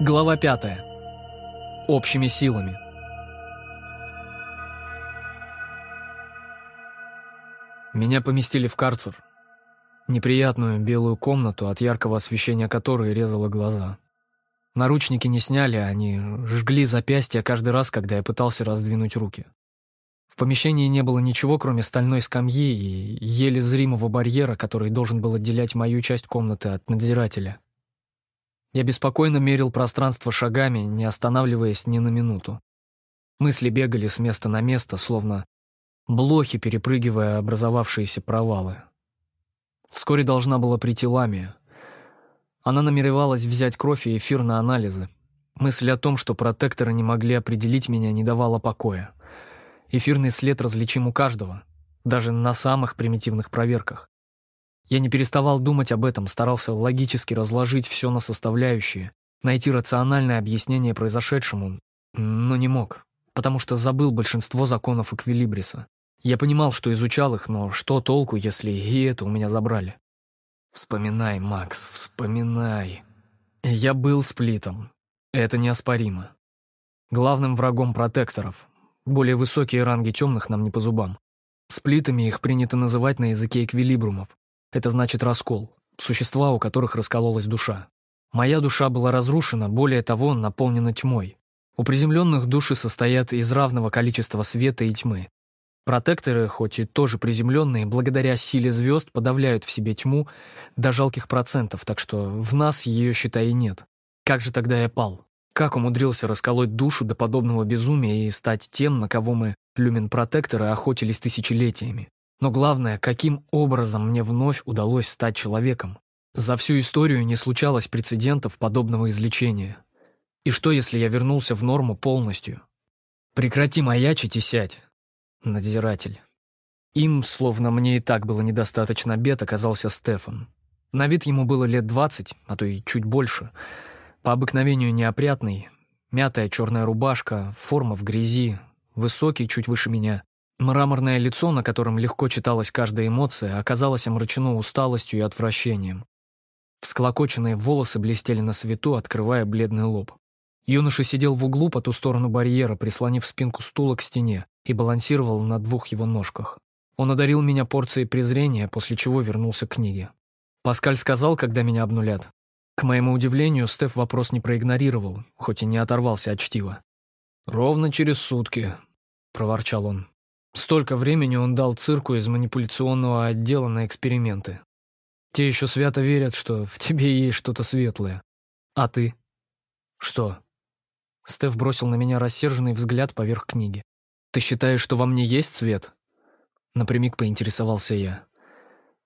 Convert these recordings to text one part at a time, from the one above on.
Глава 5. Общими силами. Меня поместили в карцер. Неприятную белую комнату, от яркого освещения которой резало глаза. Наручники не сняли, они жгли запястья каждый раз, когда я пытался раздвинуть руки. В помещении не было ничего, кроме стальной скамьи и еле зримого барьера, который должен был отделять мою часть комнаты от надзирателя. Я беспокойно мерил пространство шагами, не останавливаясь ни на минуту. Мысли бегали с места на место, словно блохи, перепрыгивая образовавшиеся провалы. Вскоре должна была прийти Ламия. Она намеревалась взять кровь и эфир на анализы. Мысль о том, что протекторы не могли определить меня, не давала покоя. Эфирный след различим у каждого, даже на самых примитивных проверках. Я не переставал думать об этом, старался логически разложить все на составляющие, найти рациональное объяснение произошедшему, но не мог, потому что забыл большинство законов Эквилибриса. Я понимал, что изучал их, но что толку, если и это у меня забрали? Вспоминай, Макс, вспоминай. Я был сплитом. Это неоспоримо. Главным врагом протекторов. Более высокие ранги темных нам не по зубам. Сплитами их принято называть на языке эквилибрумов. Это значит раскол, существа, у которых раскололась душа. Моя душа была разрушена, более того, наполнена тьмой. У приземленных души состоят из равного количества света и тьмы. Протекторы, хоть и тоже приземленные, благодаря силе звезд подавляют в себе тьму до жалких процентов, так что в нас ее, считай, и нет. Как же тогда я пал? Как умудрился расколоть душу до подобного безумия и стать тем, на кого мы, люмен-протекторы, охотились тысячелетиями? Но главное, каким образом мне вновь удалось стать человеком? За всю историю не случалось прецедентов подобного излечения. И что, если я вернулся в норму полностью? Прекрати маячить и сядь, надзиратель. Им, словно мне и так было недостаточно бед, оказался Стефан. На вид ему было лет двадцать, а то и чуть больше. По обыкновению неопрятный, мятая черная рубашка, форма в грязи, высокий, чуть выше меня. Мраморное лицо, на котором легко читалась каждая эмоция, оказалось омрачено усталостью и отвращением. Всклокоченные волосы блестели на свету, открывая бледный лоб. Юноша сидел в углу по ту сторону барьера, прислонив спинку стула к стене, и балансировал на двух его ножках. Он одарил меня порцией презрения, после чего вернулся к книге. Паскаль сказал, когда меня обнулят. К моему удивлению, Стеф вопрос не проигнорировал, хоть и не оторвался от чтива. «Ровно через сутки», — проворчал он. Столько времени он дал цирку из манипуляционного отдела на эксперименты. Те еще свято верят, что в тебе есть что-то светлое. А ты? Что? Стеф бросил на меня рассерженный взгляд поверх книги. Ты считаешь, что во мне есть свет? Напрямик поинтересовался я.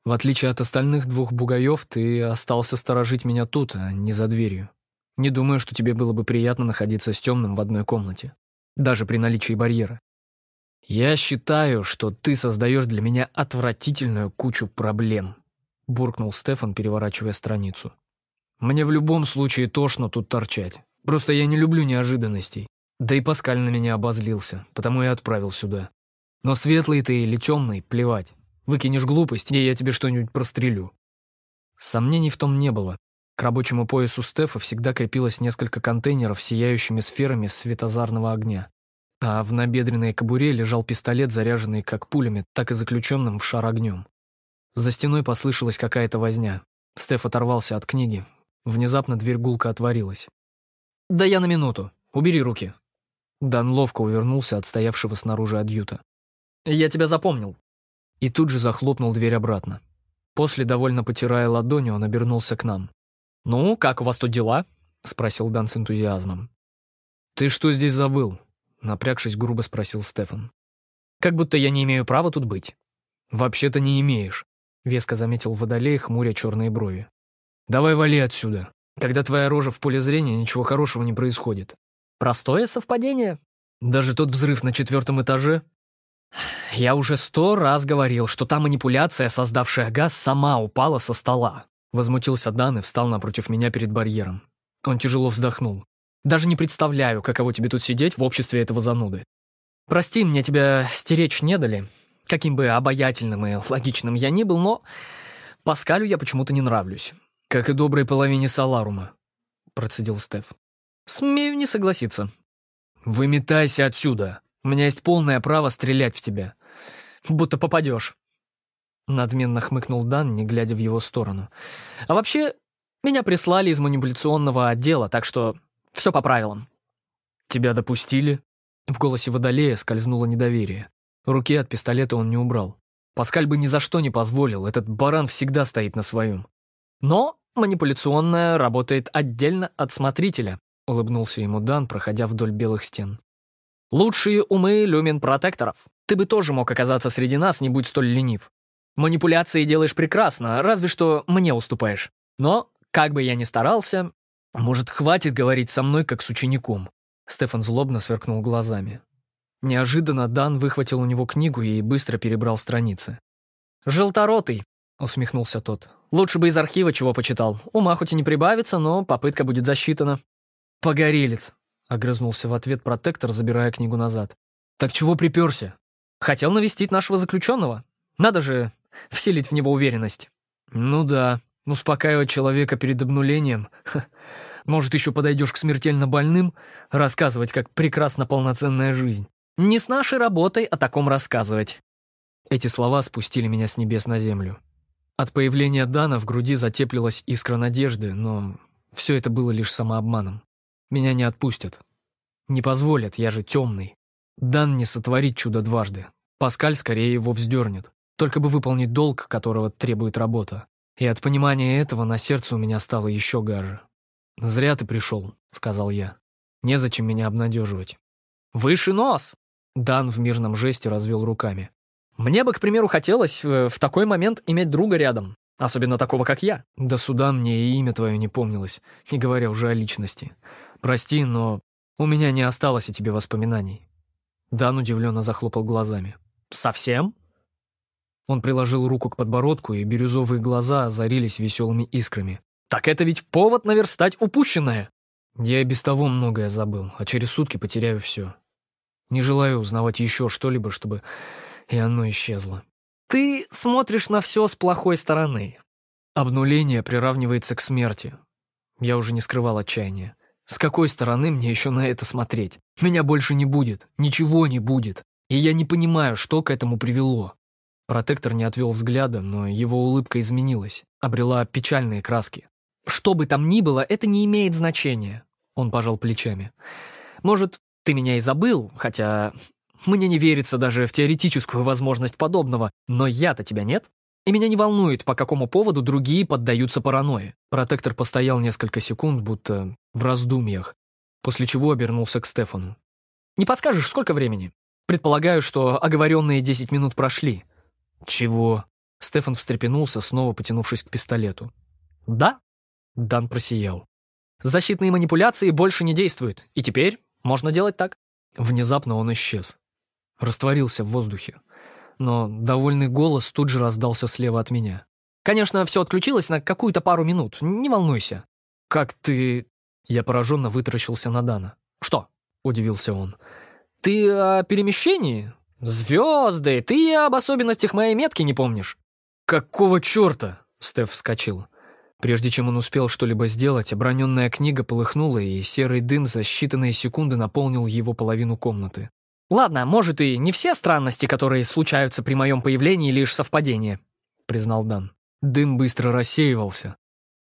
В отличие от остальных двух бугаев, ты остался сторожить меня тут, а не за дверью. Не думаю, что тебе было бы приятно находиться с темным в одной комнате, даже при наличии барьера. «Я считаю, что ты создаешь для меня отвратительную кучу проблем», — буркнул Стефан, переворачивая страницу. «Мне в любом случае тошно тут торчать. Просто я не люблю неожиданностей. Да и Паскаль на меня обозлился, потому и отправил сюда. Но светлый ты или темный, плевать. Выкинешь глупость, и я тебе что-нибудь прострелю». Сомнений в том не было. К рабочему поясу Стефа всегда крепилось несколько контейнеров с сияющими сферами светозарного огня. А в набедренной кобуре лежал пистолет, заряженный как пулями, так и заключенным в шар огнем. За стеной послышалась какая-то возня. Стеф оторвался от книги. Внезапно дверь гулко отворилась. «Да я на минуту. Убери руки». Дан ловко увернулся от стоявшего снаружи адъюта. «Я тебя запомнил». И тут же захлопнул дверь обратно. После, довольно потирая ладони, он обернулся к нам. «Ну, как у вас тут дела?» — спросил Дан с энтузиазмом. «Ты что здесь забыл?» Напрягшись, грубо спросил Стефан. «Как будто я не имею права тут быть». «Вообще-то не имеешь», — веско заметил Водолей, хмуря черные брови. «Давай вали отсюда. Когда твоя рожа в поле зрения, ничего хорошего не происходит». «Простое совпадение?» «Даже тот взрыв на четвертом этаже?» «Я уже сто раз говорил, что та манипуляция, создавшая газ, сама упала со стола», — возмутился Дан и встал напротив меня перед барьером. Он тяжело вздохнул. Даже не представляю, каково тебе тут сидеть в обществе этого зануды. Прости, мне тебя стеречь не дали. Каким бы обаятельным и логичным я ни был, но Паскалю я почему-то не нравлюсь. Как и доброй половине Саларума, процедил Стеф. Смею не согласиться. Выметайся отсюда. У меня есть полное право стрелять в тебя. Будто попадешь. Надменно хмыкнул Дан, не глядя в его сторону. А вообще, меня прислали из манипуляционного отдела, так что все по правилам. Тебя допустили? В голосе Водолея скользнуло недоверие. Руки от пистолета он не убрал. Паскаль бы ни за что не позволил, этот баран всегда стоит на своем. Но манипуляционная работает отдельно от смотрителя, улыбнулся ему Дан, проходя вдоль белых стен. Лучшие умы люмен-протекторов. Ты бы тоже мог оказаться среди нас, не будь столь ленив. Манипуляции делаешь прекрасно, разве что мне уступаешь. Но, как бы я ни старался... Может, хватит говорить со мной, как с учеником? Стефан злобно сверкнул глазами. Неожиданно Дан выхватил у него книгу и быстро перебрал страницы. «Желторотый», — усмехнулся тот. «Лучше бы из архива чего почитал. Ума хоть и не прибавится, но попытка будет засчитана». «Погорелец», — огрызнулся в ответ протектор, забирая книгу назад. «Так чего приперся?» «Хотел навестить нашего заключенного. Надо же вселить в него уверенность». «Ну да, успокаивать человека перед обнулением. Может, еще подойдешь к смертельно больным, рассказывать, как прекрасна полноценная жизнь». «Не с нашей работой о таком рассказывать». Эти слова спустили меня с небес на землю. От появления Дана в груди затеплилась искра надежды, но все это было лишь самообманом. Меня не отпустят. Не позволят, я же темный. Дан не сотворит чудо дважды. Паскаль скорее его вздернет. Только бы выполнить долг, которого требует работа. И от понимания этого на сердце у меня стало еще гаже. «Зря ты пришел», — сказал я. «Незачем меня обнадеживать». «Выше нос!» Дан в мирном жесте развел руками. «Мне бы, к примеру, хотелось э, в такой момент иметь друга рядом, особенно такого, как я». «До суда мне и имя твое не помнилось, не говоря уже о личности. Прости, но у меня не осталось о тебе воспоминаний». Дан удивленно захлопал глазами. «Совсем?» Он приложил руку к подбородку, и бирюзовые глаза озарились веселыми искрами. «Так это ведь повод наверстать упущенное!» Я и без того многое забыл, а через сутки потеряю все. Не желаю узнавать еще что-либо, чтобы и оно исчезло. Ты смотришь на все с плохой стороны. Обнуление приравнивается к смерти. Я уже не скрывал отчаяния. С какой стороны мне еще на это смотреть? Меня больше не будет, ничего не будет. И я не понимаю, что к этому привело. Протектор не отвел взгляда, но его улыбка изменилась, обрела печальные краски. «Что бы там ни было, это не имеет значения», — он пожал плечами. «Может, ты меня и забыл, хотя мне не верится даже в теоретическую возможность подобного, но я-то тебя нет. И меня не волнует, по какому поводу другие поддаются паранойи». Протектор постоял несколько секунд, будто в раздумьях, после чего обернулся к Стефану. «Не подскажешь, сколько времени? Предполагаю, что оговоренные десять минут прошли». «Чего?» Стефан встрепенулся, снова потянувшись к пистолету. «Да?» Дан просиял. «Защитные манипуляции больше не действуют, и теперь можно делать так». Внезапно он исчез. Растворился в воздухе но довольный голос тут же раздался слева от меня. «Конечно, все отключилось на какую-то пару минут, не волнуйся». «Как ты...» Я пораженно вытаращился на Дана. «Что?» — удивился он. «Ты о перемещении? Звезды! Ты об особенностях моей метки не помнишь?» «Какого черта?» — Стеф вскочил. Прежде чем он успел что-либо сделать, оброненная книга полыхнула, и серый дым за считанные секунды наполнил его половину комнаты. «Ладно, может, и не все странности, которые случаются при моем появлении, лишь совпадение», — признал Дан. Дым быстро рассеивался.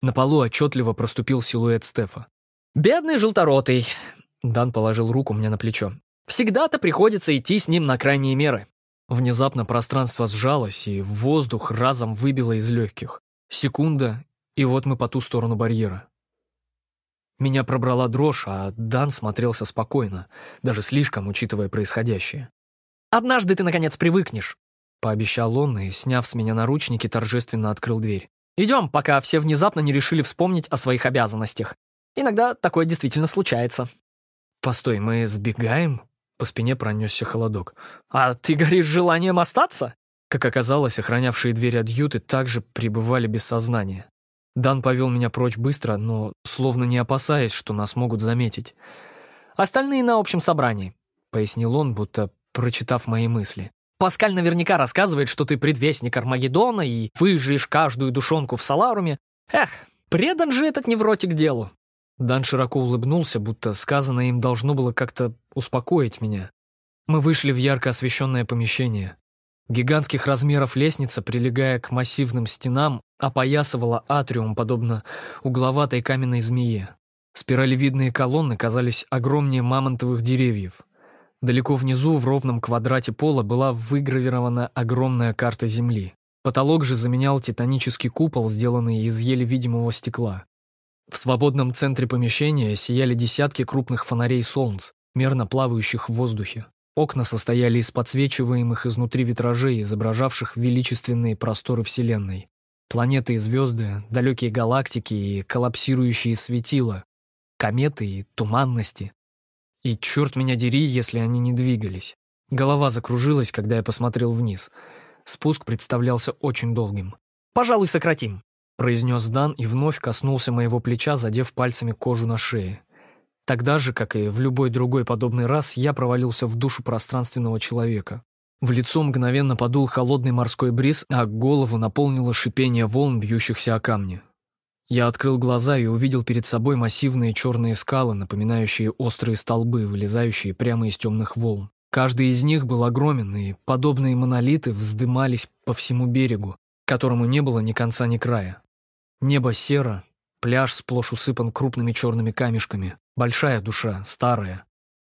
На полу отчетливо проступил силуэт Стефа. «Бедный желторотый», — Дан положил руку мне на плечо. «Всегда-то приходится идти с ним на крайние меры». Внезапно пространство сжалось, и воздух разом выбило из легких. Секунда, и вот мы по ту сторону барьера. Меня пробрала дрожь, а Дан смотрелся спокойно, даже слишком, учитывая происходящее. «Однажды ты, наконец, привыкнешь», — пообещал он и, сняв с меня наручники, торжественно открыл дверь. «Идем, пока все внезапно не решили вспомнить о своих обязанностях. Иногда такое действительно случается». «Постой, мы сбегаем?» По спине пронесся холодок. «А ты горишь желанием остаться?» Как оказалось, охранявшие дверь адъюты также пребывали без сознания. Дан повел меня прочь быстро, но словно не опасаясь, что нас могут заметить. «Остальные на общем собрании», — пояснил он, будто прочитав мои мысли. «Паскаль наверняка рассказывает, что ты предвестник Армагеддона и выжжешь каждую душонку в Саларуме. Эх, предан же этот невротик делу». Дан широко улыбнулся, будто сказанное им должно было как-то успокоить меня. Мы вышли в ярко освещенное помещение. Гигантских размеров лестница, прилегая к массивным стенам, опоясывала атриум, подобно угловатой каменной змее. Спиралевидные колонны казались огромнее мамонтовых деревьев. Далеко внизу, в ровном квадрате пола, была выгравирована огромная карта Земли. Потолок же заменял титанический купол, сделанный из еле видимого стекла. В свободном центре помещения сияли десятки крупных фонарей солнц, мерно плавающих в воздухе. Окна состояли из подсвечиваемых изнутри витражей, изображавших величественные просторы Вселенной. Планеты и звезды, далекие галактики и коллапсирующие светила, кометы и туманности. И черт меня дери, если они не двигались. Голова закружилась, когда я посмотрел вниз. Спуск представлялся очень долгим. «Пожалуй, сократим», — произнес Дан и вновь коснулся моего плеча, задев пальцами кожу на шее. Тогда же, как и в любой другой подобный раз, я провалился в душу пространственного человека. В лицо мгновенно подул холодный морской бриз, а голову наполнило шипение волн, бьющихся о камни. Я открыл глаза и увидел перед собой массивные черные скалы, напоминающие острые столбы, вылезающие прямо из темных волн. Каждый из них был огромен, и подобные монолиты вздымались по всему берегу, которому не было ни конца, ни края. Небо серо, пляж сплошь усыпан крупными черными камешками, большая душа, старая.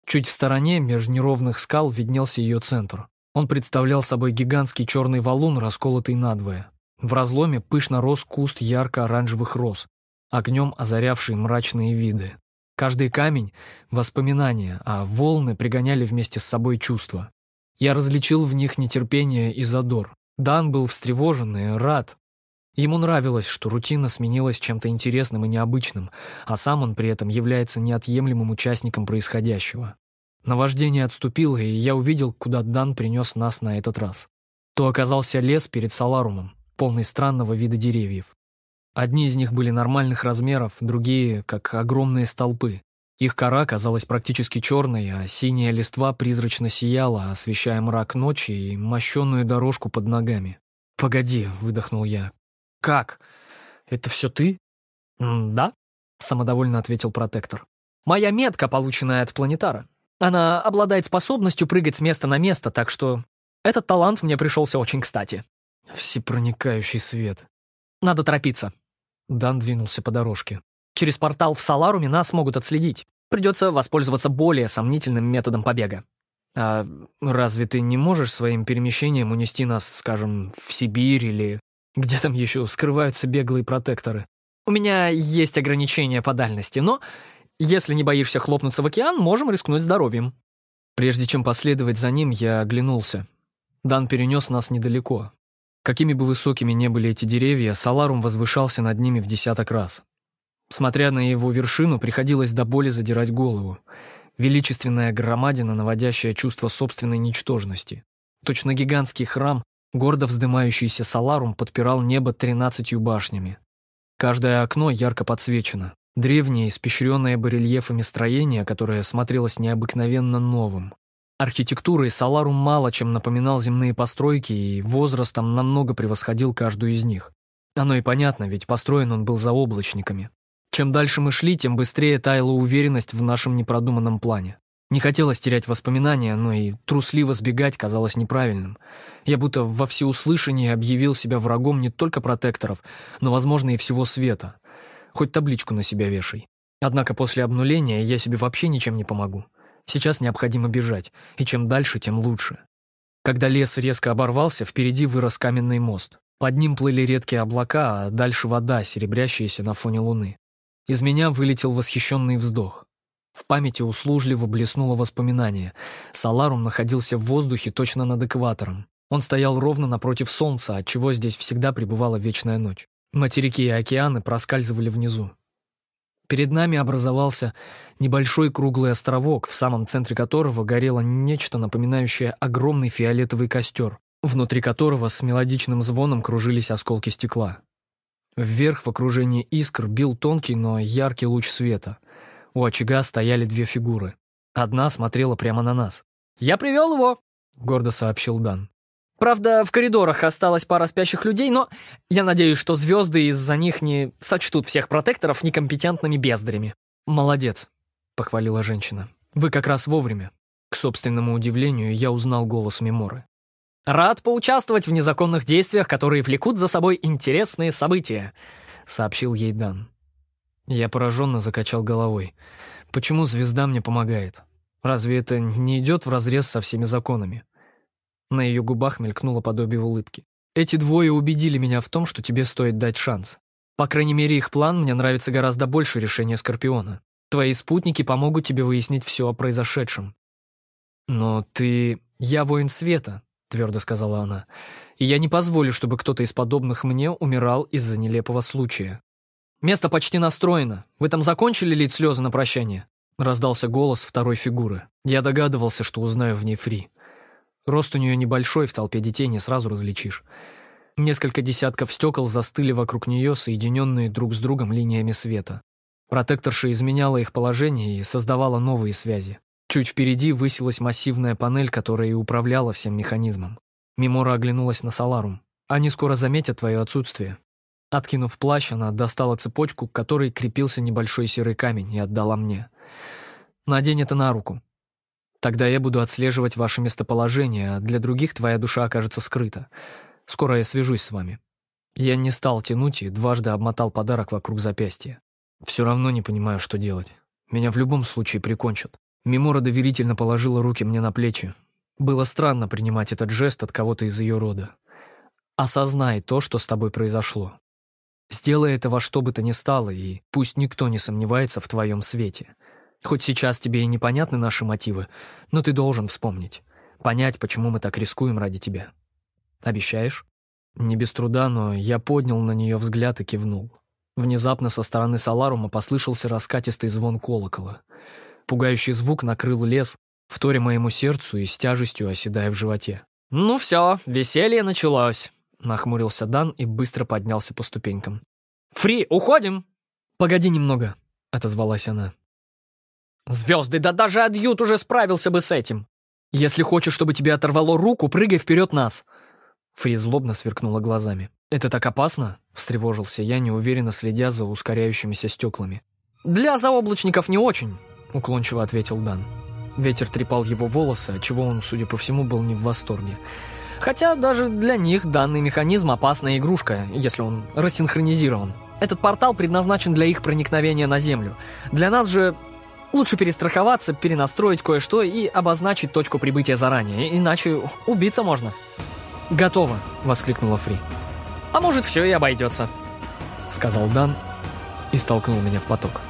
Чуть в стороне, меж неровных скал, виднелся ее центр. Он представлял собой гигантский черный валун, расколотый надвое. В разломе пышно рос куст ярко-оранжевых роз, огнем озарявший мрачные виды. Каждый камень — воспоминания, а волны пригоняли вместе с собой чувства. Я различил в них нетерпение и задор. Дан был встревожен и рад. Ему нравилось, что рутина сменилась чем-то интересным и необычным, а сам он при этом является неотъемлемым участником происходящего. Наваждение отступило, и я увидел, куда Дан принес нас на этот раз. То оказался лес перед Саларумом полный странного вида деревьев. Одни из них были нормальных размеров, другие — как огромные столпы. Их кора казалась практически черной, а синяя листва призрачно сияла, освещая мрак ночи и мощенную дорожку под ногами. «Погоди», — выдохнул я. «Как? Это все ты?» «Да», — самодовольно ответил протектор. «Моя метка, полученная от планетара. Она обладает способностью прыгать с места на место, так что этот талант мне пришелся очень кстати». Всепроникающий свет. Надо торопиться. Дан двинулся по дорожке. Через портал в Саларуме нас могут отследить. Придется воспользоваться более сомнительным методом побега. А разве ты не можешь своим перемещением унести нас, скажем, в Сибирь или где там еще скрываются беглые протекторы? У меня есть ограничения по дальности, но если не боишься хлопнуться в океан, можем рискнуть здоровьем. Прежде чем последовать за ним, я оглянулся. Дан перенес нас недалеко, Какими бы высокими не были эти деревья, Саларум возвышался над ними в десяток раз. Смотря на его вершину, приходилось до боли задирать голову. Величественная громадина, наводящая чувство собственной ничтожности. Точно гигантский храм, гордо вздымающийся Саларум подпирал небо тринадцатью башнями. Каждое окно ярко подсвечено. Древнее, испещренное барельефами строение, которое смотрелось необыкновенно новым. Архитектурой Саларум мало чем напоминал земные постройки и возрастом намного превосходил каждую из них. Оно и понятно, ведь построен он был за облачниками. Чем дальше мы шли, тем быстрее таяла уверенность в нашем непродуманном плане. Не хотелось терять воспоминания, но и трусливо сбегать казалось неправильным. Я будто во всеуслышание объявил себя врагом не только протекторов, но, возможно, и всего света. Хоть табличку на себя вешай. Однако после обнуления я себе вообще ничем не помогу. Сейчас необходимо бежать, и чем дальше, тем лучше. Когда лес резко оборвался, впереди вырос каменный мост. Под ним плыли редкие облака, а дальше вода, серебрящаяся на фоне луны. Из меня вылетел восхищенный вздох. В памяти услужливо блеснуло воспоминание. Саларум находился в воздухе точно над экватором. Он стоял ровно напротив солнца, отчего здесь всегда пребывала вечная ночь. Материки и океаны проскальзывали внизу. Перед нами образовался небольшой круглый островок, в самом центре которого горело нечто напоминающее огромный фиолетовый костер, внутри которого с мелодичным звоном кружились осколки стекла. Вверх в окружении искр бил тонкий, но яркий луч света. У очага стояли две фигуры. Одна смотрела прямо на нас. «Я привел его», — гордо сообщил Дан. Правда, в коридорах осталась пара спящих людей, но я надеюсь, что звезды из-за них не сочтут всех протекторов некомпетентными бездарями. «Молодец», — похвалила женщина. «Вы как раз вовремя». К собственному удивлению, я узнал голос Меморы. «Рад поучаствовать в незаконных действиях, которые влекут за собой интересные события», — сообщил ей Дан. Я пораженно закачал головой. «Почему звезда мне помогает? Разве это не идет вразрез со всеми законами?» На ее губах мелькнуло подобие улыбки. «Эти двое убедили меня в том, что тебе стоит дать шанс. По крайней мере, их план мне нравится гораздо больше решения Скорпиона. Твои спутники помогут тебе выяснить все о произошедшем». «Но ты... Я воин света», — твердо сказала она. «И я не позволю, чтобы кто-то из подобных мне умирал из-за нелепого случая». «Место почти настроено. Вы там закончили лить слезы на прощание?» Раздался голос второй фигуры. Я догадывался, что узнаю в ней Фри. Рост у нее небольшой, в толпе детей не сразу различишь. Несколько десятков стекол застыли вокруг нее, соединенные друг с другом линиями света. Протекторша изменяла их положение и создавала новые связи. Чуть впереди высилась массивная панель, которая и управляла всем механизмом. Мимора оглянулась на Саларум. «Они скоро заметят твое отсутствие». Откинув плащ, она достала цепочку, к которой крепился небольшой серый камень, и отдала мне. «Надень это на руку. Тогда я буду отслеживать ваше местоположение, а для других твоя душа окажется скрыта. Скоро я свяжусь с вами». Я не стал тянуть и дважды обмотал подарок вокруг запястья. Все равно не понимаю, что делать. Меня в любом случае прикончат. Мемора доверительно положила руки мне на плечи. Было странно принимать этот жест от кого-то из ее рода. Осознай то, что с тобой произошло. Сделай это во что бы то ни стало, и пусть никто не сомневается в твоем свете. Хоть сейчас тебе и непонятны наши мотивы, но ты должен вспомнить. Понять, почему мы так рискуем ради тебя. Обещаешь? Не без труда, но я поднял на нее взгляд и кивнул. Внезапно со стороны Саларума послышался раскатистый звон колокола. Пугающий звук накрыл лес, вторя моему сердцу и с тяжестью оседая в животе. «Ну все, веселье началось», — нахмурился Дан и быстро поднялся по ступенькам. «Фри, уходим!» «Погоди немного», — отозвалась она. «Звезды, да даже Адьют уже справился бы с этим!» «Если хочешь, чтобы тебе оторвало руку, прыгай вперед нас!» Фри злобно сверкнула глазами. «Это так опасно?» — встревожился я, неуверенно следя за ускоряющимися стеклами. «Для заоблачников не очень», — уклончиво ответил Дан. Ветер трепал его волосы, отчего он, судя по всему, был не в восторге. «Хотя даже для них данный механизм — опасная игрушка, если он рассинхронизирован. Этот портал предназначен для их проникновения на Землю. Для нас же лучше перестраховаться, перенастроить кое-что и обозначить точку прибытия заранее, иначе убиться можно». «Готово!» — воскликнула Фри. «А может, все и обойдется», — сказал Дан и столкнул меня в поток.